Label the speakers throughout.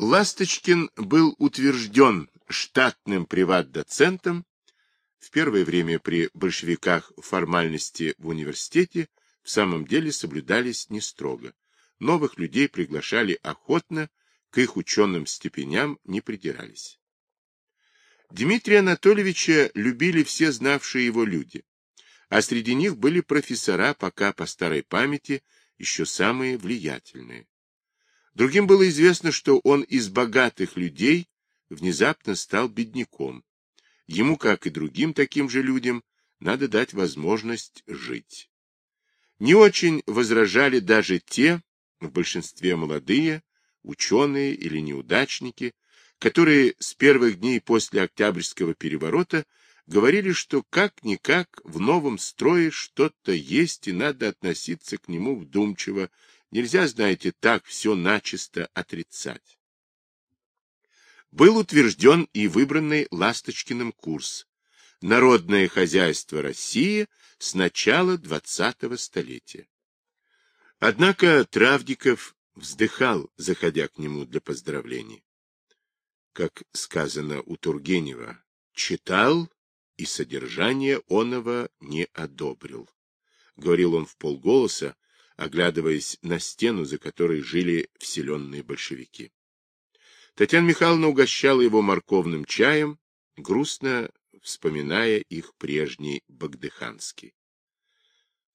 Speaker 1: Ласточкин был утвержден штатным приват-доцентом. В первое время при большевиках формальности в университете в самом деле соблюдались не строго. Новых людей приглашали охотно, к их ученым степеням не придирались. Дмитрия Анатольевича любили все знавшие его люди, а среди них были профессора, пока по старой памяти, еще самые влиятельные. Другим было известно, что он из богатых людей внезапно стал бедняком. Ему, как и другим таким же людям, надо дать возможность жить. Не очень возражали даже те, в большинстве молодые, ученые или неудачники, которые с первых дней после Октябрьского переворота говорили, что как-никак в новом строе что-то есть и надо относиться к нему вдумчиво, нельзя, знаете, так все начисто отрицать. Был утвержден и выбранный Ласточкиным курс «Народное хозяйство России с начала двадцатого столетия». Однако Травдиков вздыхал, заходя к нему для поздравлений. Как сказано у Тургенева, читал и содержание оного не одобрил. Говорил он в полголоса, оглядываясь на стену, за которой жили вселенные большевики. Татьяна Михайловна угощала его морковным чаем, грустно вспоминая их прежний Багдыханский.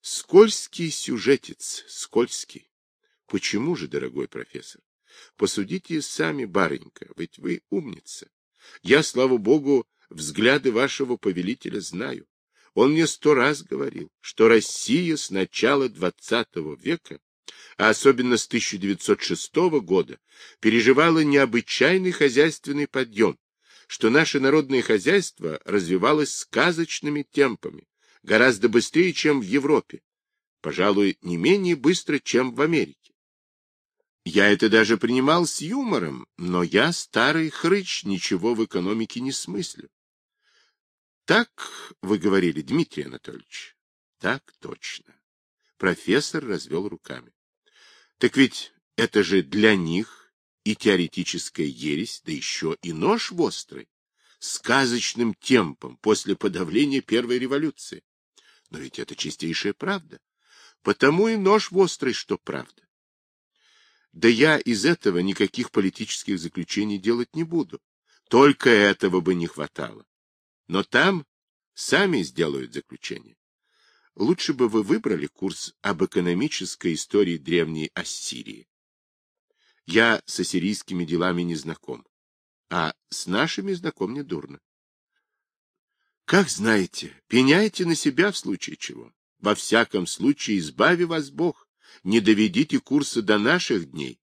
Speaker 1: Скользкий сюжетец, скользкий. Почему же, дорогой профессор? Посудите сами, барынька, ведь вы умница. Я, слава богу, взгляды вашего повелителя знаю. Он мне сто раз говорил, что Россия с начала двадцатого века, а особенно с 1906 года, переживала необычайный хозяйственный подъем, что наше народное хозяйство развивалось сказочными темпами, гораздо быстрее, чем в Европе, пожалуй, не менее быстро, чем в Америке. Я это даже принимал с юмором, но я, старый хрыч, ничего в экономике не смыслю. Так вы говорили, Дмитрий Анатольевич? Так точно. Профессор развел руками. Так ведь это же для них и теоретическая ересь, да еще и нож острый, сказочным темпом после подавления первой революции. Но ведь это чистейшая правда. Потому и нож острый, что правда. Да я из этого никаких политических заключений делать не буду. Только этого бы не хватало. Но там сами сделают заключение. Лучше бы вы выбрали курс об экономической истории древней Ассирии. Я с ассирийскими делами не знаком, а с нашими знаком недурно. Как знаете, пеняйте на себя в случае чего. Во всяком случае, избави вас Бог не доведите курса до наших дней,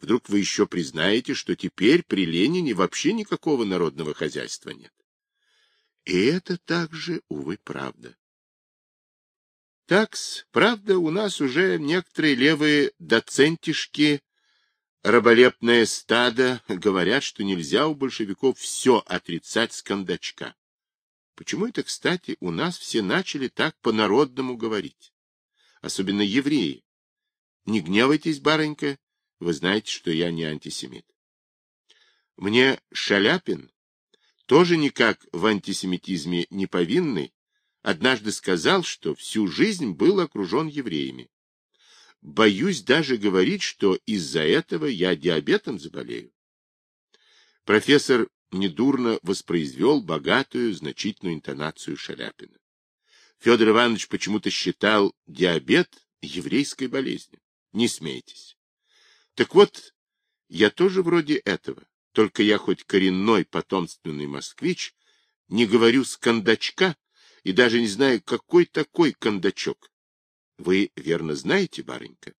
Speaker 1: вдруг вы еще признаете, что теперь при Ленине вообще никакого народного хозяйства нет. И это также, увы, правда. Такс, правда, у нас уже некоторые левые доцентишки, раболепное стадо, говорят, что нельзя у большевиков все отрицать с кондачка. Почему это, кстати, у нас все начали так по-народному говорить? Особенно евреи. Не гневайтесь, барынька, вы знаете, что я не антисемит. Мне Шаляпин, тоже никак в антисемитизме не повинный, однажды сказал, что всю жизнь был окружен евреями. Боюсь даже говорить, что из-за этого я диабетом заболею. Профессор недурно воспроизвел богатую, значительную интонацию Шаляпина. Федор Иванович почему-то считал диабет еврейской болезнью. Не смейтесь. Так вот, я тоже вроде этого, только я хоть коренной потомственный москвич, не говорю с кондачка и даже не знаю, какой такой кондачок. Вы верно знаете, барынька?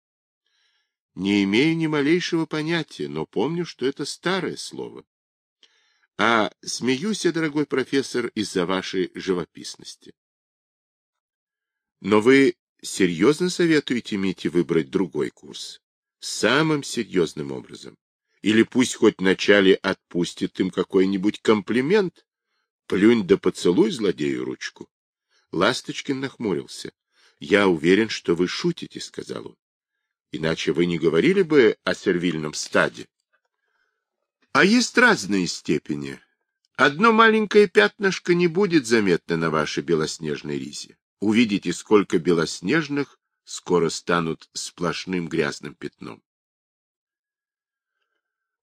Speaker 1: Не имею ни малейшего понятия, но помню, что это старое слово. А смеюсь я, дорогой профессор, из-за вашей живописности. Но вы серьезно советуете Мите выбрать другой курс? Самым серьезным образом. Или пусть хоть вначале отпустит им какой-нибудь комплимент. Плюнь да поцелуй злодею ручку. Ласточкин нахмурился. — Я уверен, что вы шутите, — сказал он. — Иначе вы не говорили бы о сервильном стаде. А есть разные степени. Одно маленькое пятнышко не будет заметно на вашей белоснежной ризе. Увидите, сколько белоснежных скоро станут сплошным грязным пятном.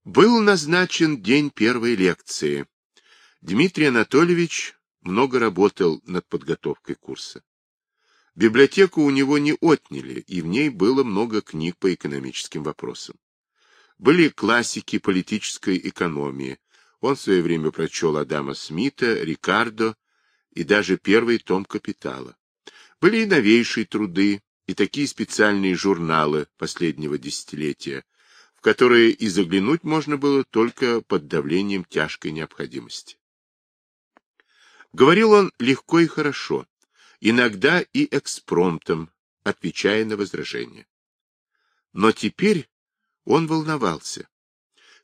Speaker 1: Был назначен день первой лекции. Дмитрий Анатольевич много работал над подготовкой курса. Библиотеку у него не отняли, и в ней было много книг по экономическим вопросам. Были классики политической экономии. Он в свое время прочел Адама Смита, Рикардо и даже первый том «Капитала». Были и новейшие труды, и такие специальные журналы последнего десятилетия, которые и заглянуть можно было только под давлением тяжкой необходимости. Говорил он легко и хорошо, иногда и экспромтом, отвечая на возражения. Но теперь он волновался.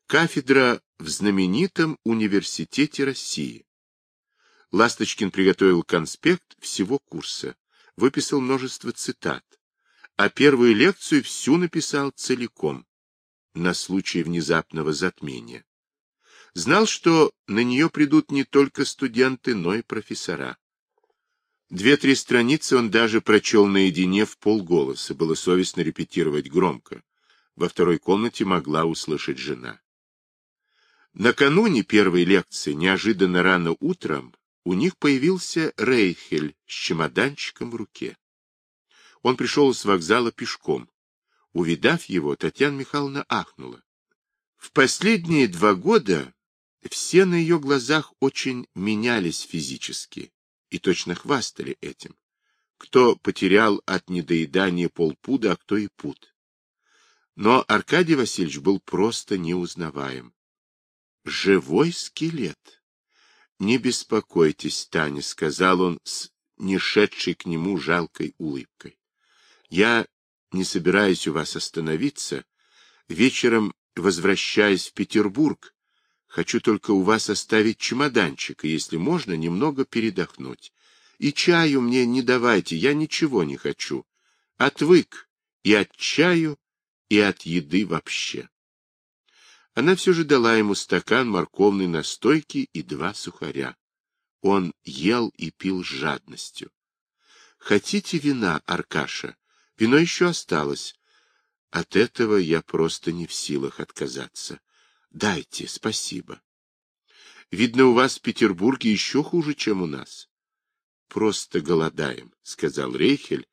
Speaker 1: Кафедра в знаменитом университете России. Ласточкин приготовил конспект всего курса, выписал множество цитат, а первую лекцию всю написал целиком, на случай внезапного затмения. Знал, что на нее придут не только студенты, но и профессора. Две-три страницы он даже прочел наедине в полголоса, было совестно репетировать громко. Во второй комнате могла услышать жена. Накануне первой лекции, неожиданно рано утром, у них появился Рейхель с чемоданчиком в руке. Он пришел с вокзала пешком. Увидав его, Татьяна Михайловна ахнула. В последние два года все на ее глазах очень менялись физически и точно хвастали этим. Кто потерял от недоедания полпуда, а кто и пуд. Но Аркадий Васильевич был просто неузнаваем. Живой скелет. Не беспокойтесь, Таня, сказал он с нешедшей к нему жалкой улыбкой. Я не собираюсь у вас остановиться. Вечером, возвращаясь в Петербург, Хочу только у вас оставить чемоданчик, и, если можно, немного передохнуть. И чаю мне не давайте, я ничего не хочу. Отвык и от чаю, и от еды вообще. Она все же дала ему стакан морковной настойки и два сухаря. Он ел и пил с жадностью. — Хотите вина, Аркаша? Вино еще осталось. От этого я просто не в силах отказаться. Дайте, спасибо. Видно, у вас в Петербурге еще хуже, чем у нас. Просто голодаем, сказал Рейхель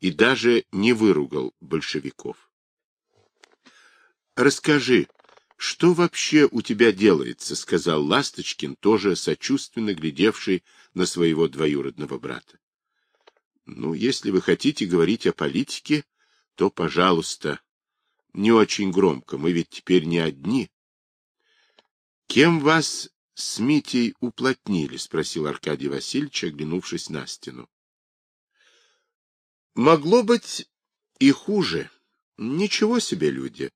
Speaker 1: и даже не выругал большевиков. Расскажи, что вообще у тебя делается, сказал Ласточкин, тоже сочувственно глядевший на своего двоюродного брата. Ну, если вы хотите говорить о политике, то, пожалуйста, не очень громко, мы ведь теперь не одни. Кем вас с Митей уплотнили? — спросил Аркадий Васильевич, оглянувшись на стену. — Могло быть и хуже. Ничего себе люди.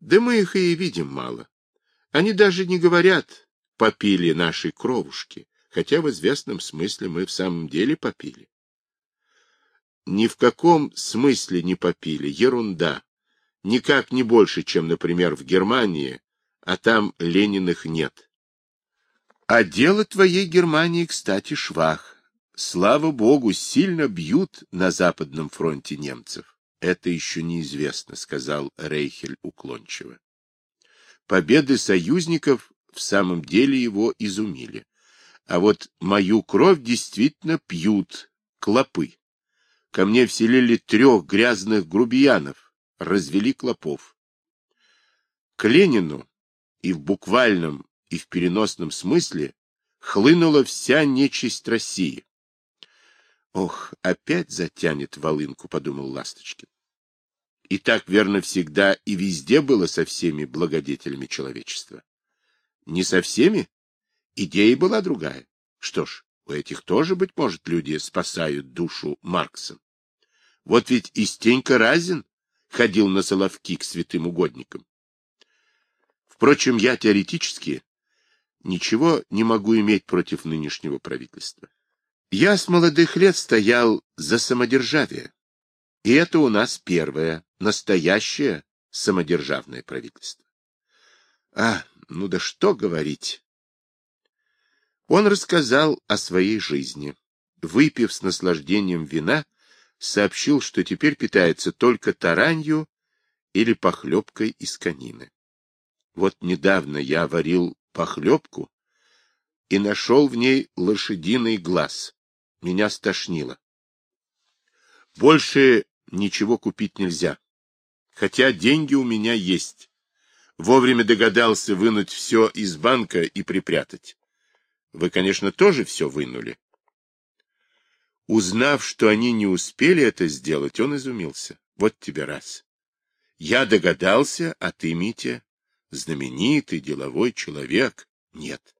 Speaker 1: Да мы их и видим мало. Они даже не говорят «попили наши кровушки», хотя в известном смысле мы в самом деле попили. Ни в каком смысле не попили, ерунда. Никак не больше, чем, например, в Германии а там Лениных нет. А дело твоей Германии, кстати, швах. Слава богу, сильно бьют на Западном фронте немцев. Это еще неизвестно, сказал Рейхель уклончиво. Победы союзников в самом деле его изумили. А вот мою кровь действительно пьют клопы. Ко мне вселили трех грязных грубиянов, развели клопов. К Ленину и в буквальном, и в переносном смысле хлынула вся нечисть России. Ох, опять затянет волынку, подумал Ласточкин. И так верно всегда и везде было со всеми благодетелями человечества. Не со всеми? Идея была другая. Что ж, у этих тоже, быть может, люди спасают душу Марксом. Вот ведь и Стенька Разин ходил на соловки к святым угодникам. Впрочем, я теоретически ничего не могу иметь против нынешнего правительства. Я с молодых лет стоял за самодержавие. И это у нас первое, настоящее самодержавное правительство. А, ну да что говорить. Он рассказал о своей жизни. Выпив с наслаждением вина, сообщил, что теперь питается только таранью или похлебкой из конины. Вот недавно я варил похлебку и нашел в ней лошадиный глаз. Меня стошнило. Больше ничего купить нельзя. Хотя деньги у меня есть. Вовремя догадался вынуть все из банка и припрятать. Вы, конечно, тоже все вынули. Узнав, что они не успели это сделать, он изумился. Вот тебе раз. Я догадался, а ты, Митя, знаменитый деловой человек. Нет.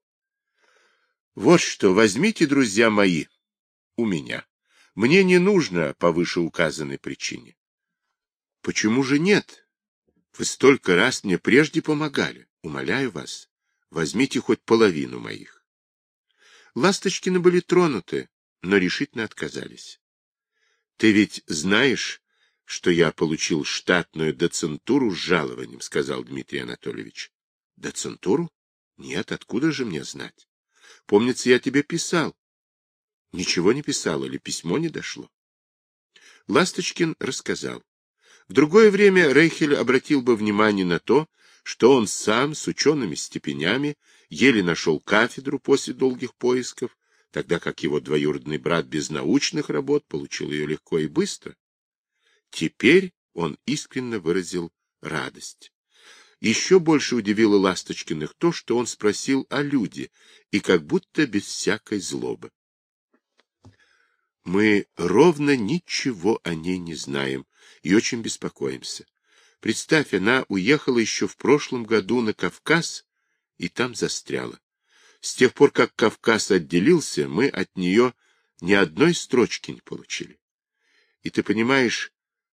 Speaker 1: Вот что, возьмите, друзья мои, у меня. Мне не нужно по вышеуказанной причине. Почему же нет? Вы столько раз мне прежде помогали. Умоляю вас, возьмите хоть половину моих. Ласточкины были тронуты, но решительно отказались. Ты ведь знаешь, что я получил штатную доцентуру с жалованием, сказал Дмитрий Анатольевич. Доцентуру? Нет, откуда же мне знать? Помнится, я тебе писал. Ничего не писал или письмо не дошло. Ласточкин рассказал. В другое время Рейхель обратил бы внимание на то, что он сам с учеными степенями еле нашел кафедру после долгих поисков, тогда как его двоюродный брат без научных работ получил ее легко и быстро. Теперь он искренне выразил радость. Еще больше удивило Ласточкиных то, что он спросил о люде, и как будто без всякой злобы. Мы ровно ничего о ней не знаем и очень беспокоимся. Представь, она уехала еще в прошлом году на Кавказ и там застряла. С тех пор, как Кавказ отделился, мы от нее ни одной строчки не получили. И ты понимаешь,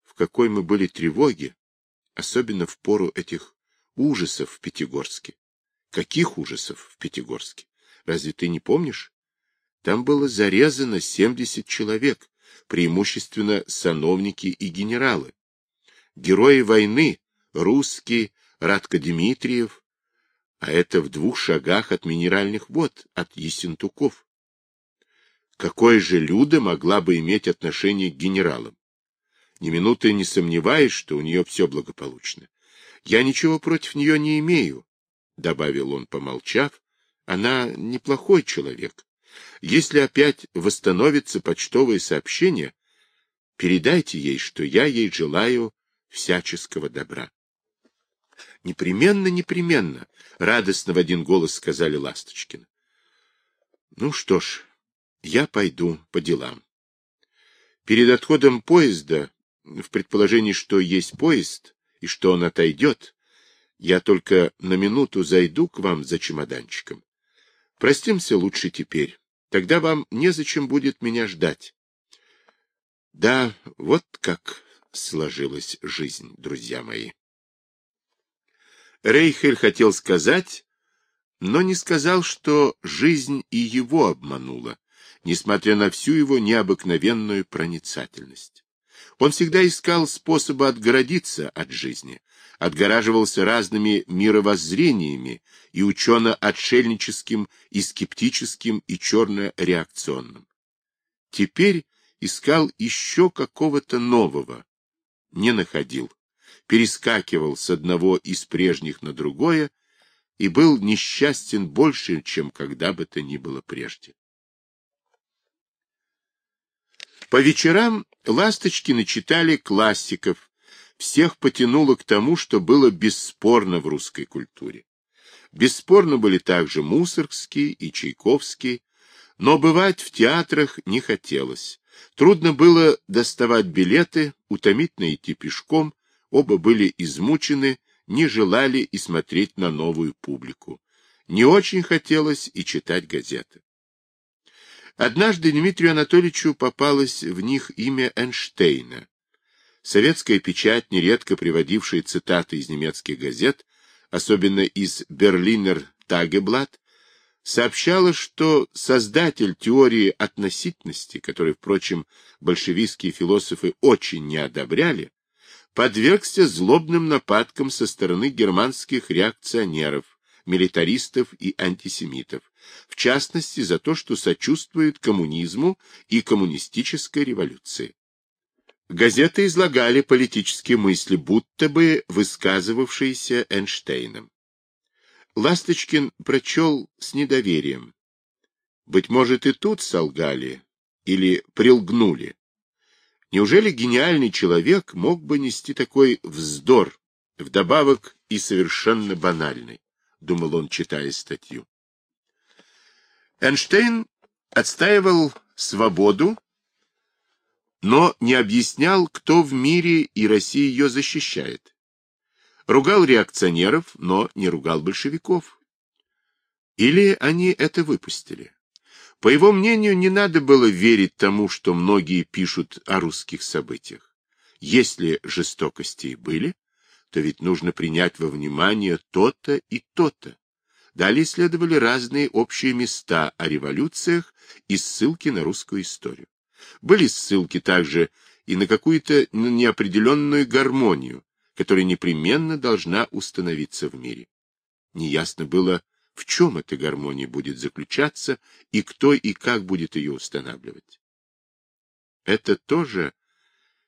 Speaker 1: в какой мы были тревоге, особенно в пору этих ужасов в Пятигорске. Каких ужасов в Пятигорске? Разве ты не помнишь? Там было зарезано 70 человек, преимущественно сановники и генералы. Герои войны, русский, Радко Дмитриев, а это в двух шагах от минеральных вод, от Ессентуков. Какое же Люда могла бы иметь отношение к генералам? Ни минуты не сомневаюсь, что у нее все благополучно. Я ничего против нее не имею, — добавил он, помолчав. Она неплохой человек. Если опять восстановится почтовое сообщение, передайте ей, что я ей желаю всяческого добра. Непременно, непременно, радостно в один голос сказали Ласточкин. Ну что ж, я пойду по делам. Перед отходом поезда, в предположении, что есть поезд и что он отойдет, я только на минуту зайду к вам за чемоданчиком. Простимся лучше теперь. Тогда вам незачем будет меня ждать. Да, вот как сложилась жизнь, друзья мои. Рейхель хотел сказать, но не сказал, что жизнь и его обманула, несмотря на всю его необыкновенную проницательность. Он всегда искал способы отгородиться от жизни, отгораживался разными мировоззрениями и учено-отшельническим, и скептическим, и черно-реакционным. Теперь искал еще какого-то нового, не находил, перескакивал с одного из прежних на другое и был несчастен больше, чем когда бы то ни было прежде. По вечерам Ласточкины читали классиков, всех потянуло к тому, что было бесспорно в русской культуре. Бесспорно были также Мусоргский и Чайковский, но бывать в театрах не хотелось. Трудно было доставать билеты, утомительно идти пешком, оба были измучены, не желали и смотреть на новую публику. Не очень хотелось и читать газеты. Однажды Дмитрию Анатольевичу попалось в них имя Эйнштейна. Советская печать, нередко приводившая цитаты из немецких газет, особенно из «Берлинер Тагеблат», сообщала, что создатель теории относительности, которую, впрочем, большевистские философы очень не одобряли, подвергся злобным нападкам со стороны германских реакционеров, милитаристов и антисемитов, в частности за то, что сочувствуют коммунизму и коммунистической революции. Газеты излагали политические мысли, будто бы высказывавшиеся Эйнштейном. Ласточкин прочел с недоверием. Быть может, и тут солгали или прилгнули. Неужели гениальный человек мог бы нести такой вздор, вдобавок и совершенно банальный, думал он, читая статью. Эйнштейн отстаивал свободу, но не объяснял, кто в мире и России ее защищает. Ругал реакционеров, но не ругал большевиков. Или они это выпустили? По его мнению, не надо было верить тому, что многие пишут о русских событиях. Если жестокости и были, то ведь нужно принять во внимание то-то и то-то. Далее следовали разные общие места о революциях и ссылки на русскую историю. Были ссылки также и на какую-то неопределенную гармонию, которая непременно должна установиться в мире. Неясно было, в чем эта гармония будет заключаться и кто и как будет ее устанавливать. Это тоже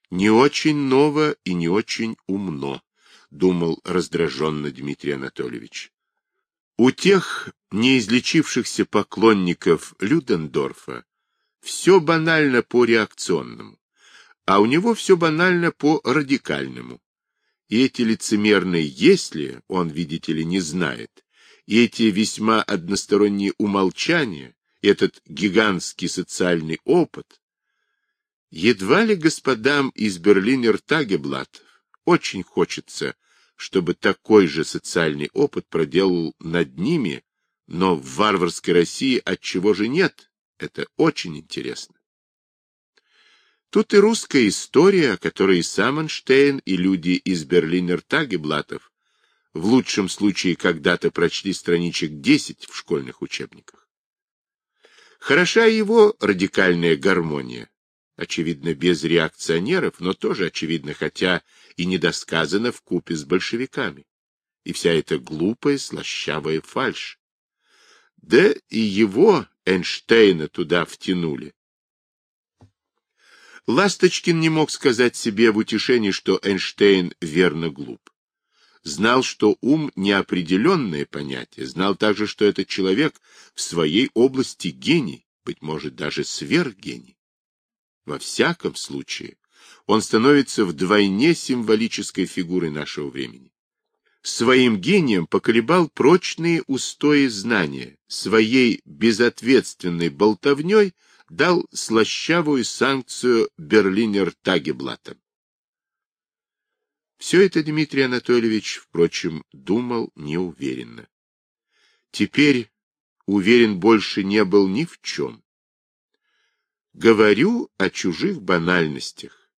Speaker 1: не очень ново и не очень умно, думал раздраженно Дмитрий Анатольевич. У тех неизлечившихся поклонников Людендорфа все банально по реакционному, а у него все банально по радикальному. И эти лицемерные «если» он, видите ли, не знает, и эти весьма односторонние умолчания, этот гигантский социальный опыт, едва ли господам из Берлинер Тагеблат очень хочется, чтобы такой же социальный опыт проделал над ними, но в варварской России от чего же нет, это очень интересно. Тут и русская история, о которой и сам Эйнштейн, и люди из Берлинер Тагеблатов в лучшем случае когда-то прочли страничек 10 в школьных учебниках. Хороша его радикальная гармония, очевидно, без реакционеров, но тоже очевидно, хотя и недосказано в купе с большевиками. И вся эта глупая, слащавая фальшь. Да и его, Эйнштейна, туда втянули. Ласточкин не мог сказать себе в утешении, что Эйнштейн верно глуп знал, что ум — неопределенное понятие, знал также, что этот человек в своей области гений, быть может, даже сверхгений. Во всяком случае, он становится вдвойне символической фигурой нашего времени. Своим гением поколебал прочные устои знания, своей безответственной болтовней дал слащавую санкцию Берлинер Тагеблатам. Все это Дмитрий Анатольевич, впрочем, думал неуверенно. Теперь уверен больше не был ни в чем. Говорю о чужих банальностях,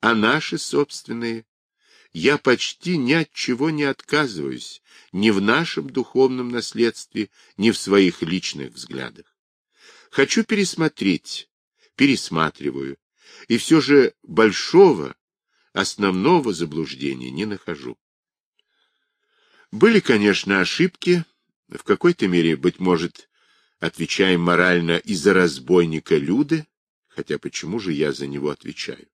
Speaker 1: а наши собственные. Я почти ни от чего не отказываюсь, ни в нашем духовном наследстве, ни в своих личных взглядах. Хочу пересмотреть, пересматриваю, и все же большого, основного заблуждения не нахожу. Были, конечно, ошибки, в какой-то мере, быть может, отвечаем морально из-за разбойника Люды, хотя почему же я за него отвечаю?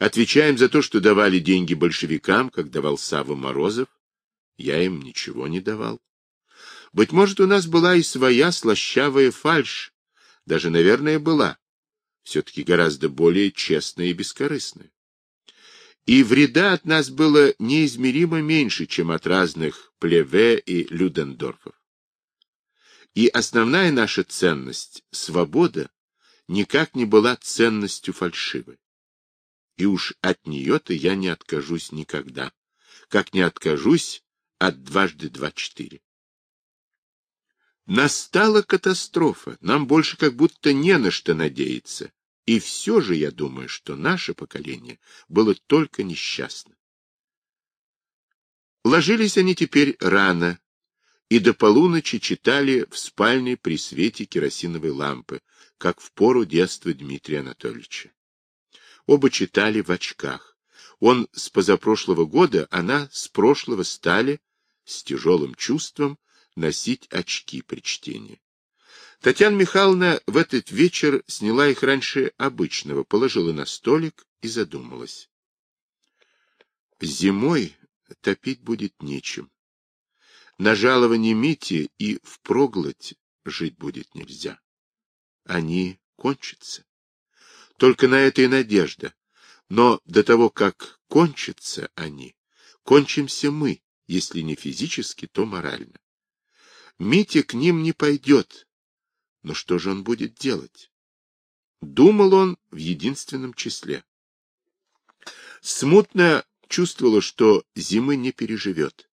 Speaker 1: Отвечаем за то, что давали деньги большевикам, как давал Сава Морозов. Я им ничего не давал. Быть может, у нас была и своя слащавая фальшь, даже, наверное, была, все-таки гораздо более честная и бескорыстная. И вреда от нас было неизмеримо меньше, чем от разных Плеве и Людендорфов. И основная наша ценность — свобода — никак не была ценностью фальшивой. И уж от нее-то я не откажусь никогда, как не откажусь от дважды два-четыре. Настала катастрофа, нам больше как будто не на что надеяться, и все же я думаю, что наше поколение было только несчастно. Ложились они теперь рано, и до полуночи читали в спальне при свете керосиновой лампы, как в пору детства Дмитрия Анатольевича. Оба читали в очках. Он с позапрошлого года, она с прошлого стали, с тяжелым чувством, носить очки при чтении. Татьяна Михайловна в этот вечер сняла их раньше обычного, положила на столик и задумалась. Зимой топить будет нечем. На жаловании Мити и в проглоть жить будет нельзя. Они кончатся. Только на это и надежда. Но до того, как кончатся они, кончимся мы, если не физически, то морально. Митя к ним не пойдет. Но что же он будет делать? Думал он в единственном числе. Смутно чувствовала, что зимы не переживет.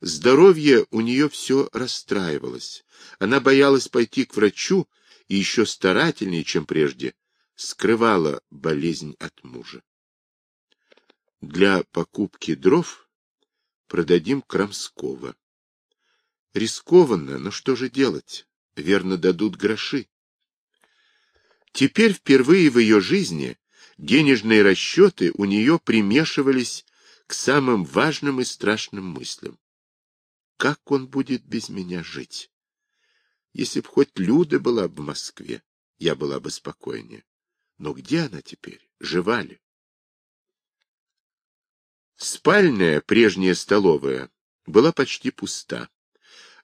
Speaker 1: Здоровье у нее все расстраивалось. Она боялась пойти к врачу и еще старательнее, чем прежде, скрывала болезнь от мужа. Для покупки дров продадим Крамского. Рискованно, но что же делать? Верно, дадут гроши. Теперь впервые в ее жизни денежные расчеты у нее примешивались к самым важным и страшным мыслям. Как он будет без меня жить? Если б хоть Люда была в Москве, я была бы спокойнее. Но где она теперь? Жива ли? Спальная, прежняя столовая, была почти пуста.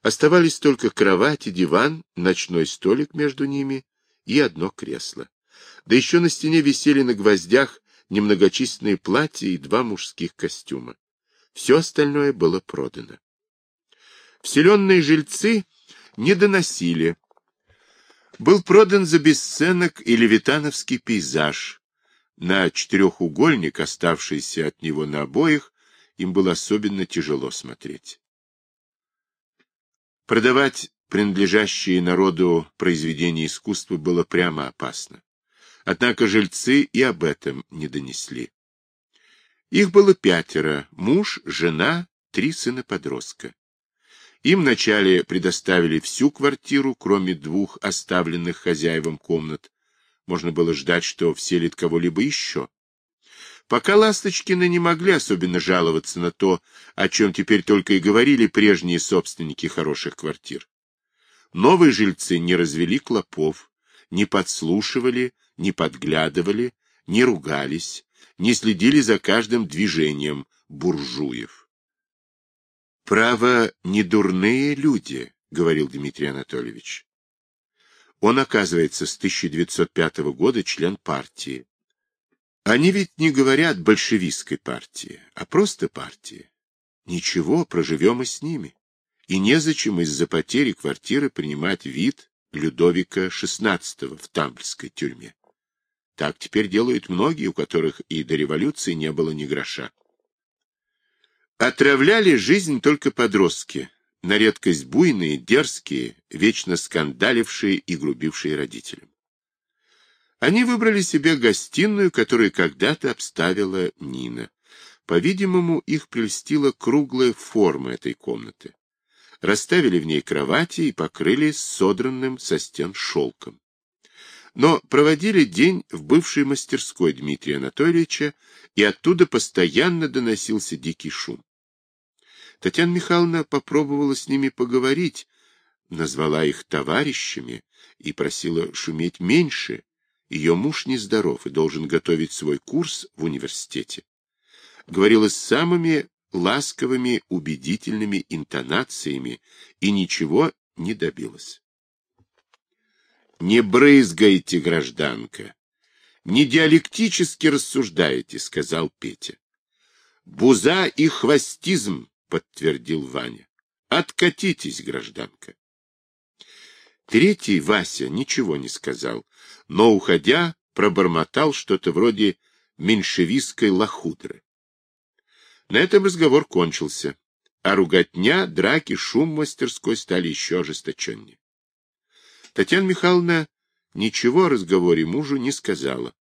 Speaker 1: Оставались только кровать и диван, ночной столик между ними и одно кресло. Да еще на стене висели на гвоздях немногочисленные платья и два мужских костюма. Все остальное было продано. Вселенные жильцы не доносили. Был продан за бесценок и левитановский пейзаж. На четырехугольник, оставшийся от него на обоих, им было особенно тяжело смотреть. Продавать принадлежащие народу произведения искусства было прямо опасно. Однако жильцы и об этом не донесли. Их было пятеро — муж, жена, три сына-подростка. Им вначале предоставили всю квартиру, кроме двух оставленных хозяевам комнат. Можно было ждать, что вселит кого-либо еще. Пока Ласточкины не могли особенно жаловаться на то, о чем теперь только и говорили прежние собственники хороших квартир. Новые жильцы не развели клопов, не подслушивали, не подглядывали, не ругались, не следили за каждым движением буржуев. Право, не дурные люди, говорил Дмитрий Анатольевич. Он, оказывается, с 1905 года член партии. Они ведь не говорят большевистской партии, а просто партии. Ничего, проживем и с ними. И незачем из-за потери квартиры принимать вид Людовика XVI в Тамбльской тюрьме. Так теперь делают многие, у которых и до революции не было ни гроша. Отравляли жизнь только подростки, на редкость буйные, дерзкие, вечно скандалившие и грубившие родителям. Они выбрали себе гостиную, которую когда-то обставила Нина. По-видимому, их прельстила круглая форма этой комнаты. Расставили в ней кровати и покрыли содранным со стен шелком. Но проводили день в бывшей мастерской Дмитрия Анатольевича, и оттуда постоянно доносился дикий шум. Татьяна Михайловна попробовала с ними поговорить, назвала их товарищами и просила шуметь меньше. Ее муж нездоров и должен готовить свой курс в университете. Говорила с самыми ласковыми, убедительными интонациями и ничего не добилась. «Не брызгайте, гражданка! Не диалектически рассуждаете», — сказал Петя. «Буза и хвостизм», — подтвердил Ваня. «Откатитесь, гражданка». Третий, Вася, ничего не сказал, но, уходя, пробормотал что-то вроде меньшевистской лохудры. На этом разговор кончился, а руготня, драки, шум в мастерской стали еще ожесточеннее. Татьяна Михайловна ничего о разговоре мужу не сказала.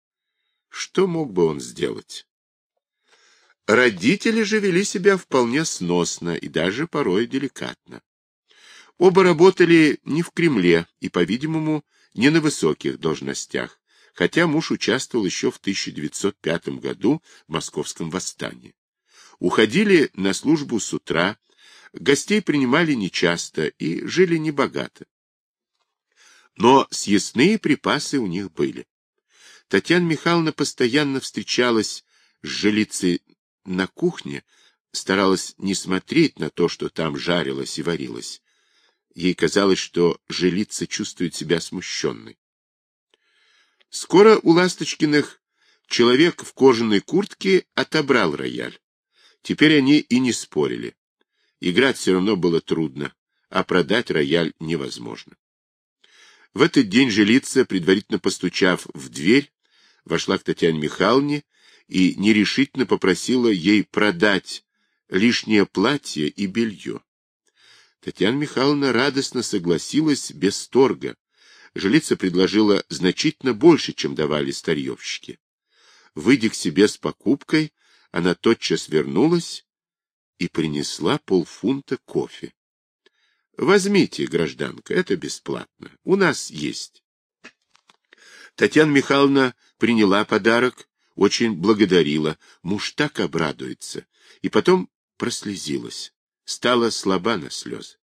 Speaker 1: Что мог бы он сделать? Родители же вели себя вполне сносно и даже порой деликатно. Оба работали не в Кремле и, по-видимому, не на высоких должностях, хотя муж участвовал еще в 1905 году в московском восстании. Уходили на службу с утра, Гостей принимали нечасто и жили небогато. Но съестные припасы у них были. Татьяна Михайловна постоянно встречалась с жилицей на кухне, старалась не смотреть на то, что там жарилось и варилось. Ей казалось, что жилица чувствует себя смущенной. Скоро у Ласточкиных человек в кожаной куртке отобрал рояль. Теперь они и не спорили. Играть все равно было трудно, а продать рояль невозможно. В этот день жилица, предварительно постучав в дверь, вошла к Татьяне Михайловне и нерешительно попросила ей продать лишнее платье и белье. Татьяна Михайловна радостно согласилась без торга. Жилица предложила значительно больше, чем давали старьевщики. Выйдя к себе с покупкой, она тотчас вернулась и принесла полфунта кофе. — Возьмите, гражданка, это бесплатно. У нас есть. Татьяна Михайловна приняла подарок, очень благодарила. Муж так обрадуется. И потом прослезилась, стала слаба на слезы.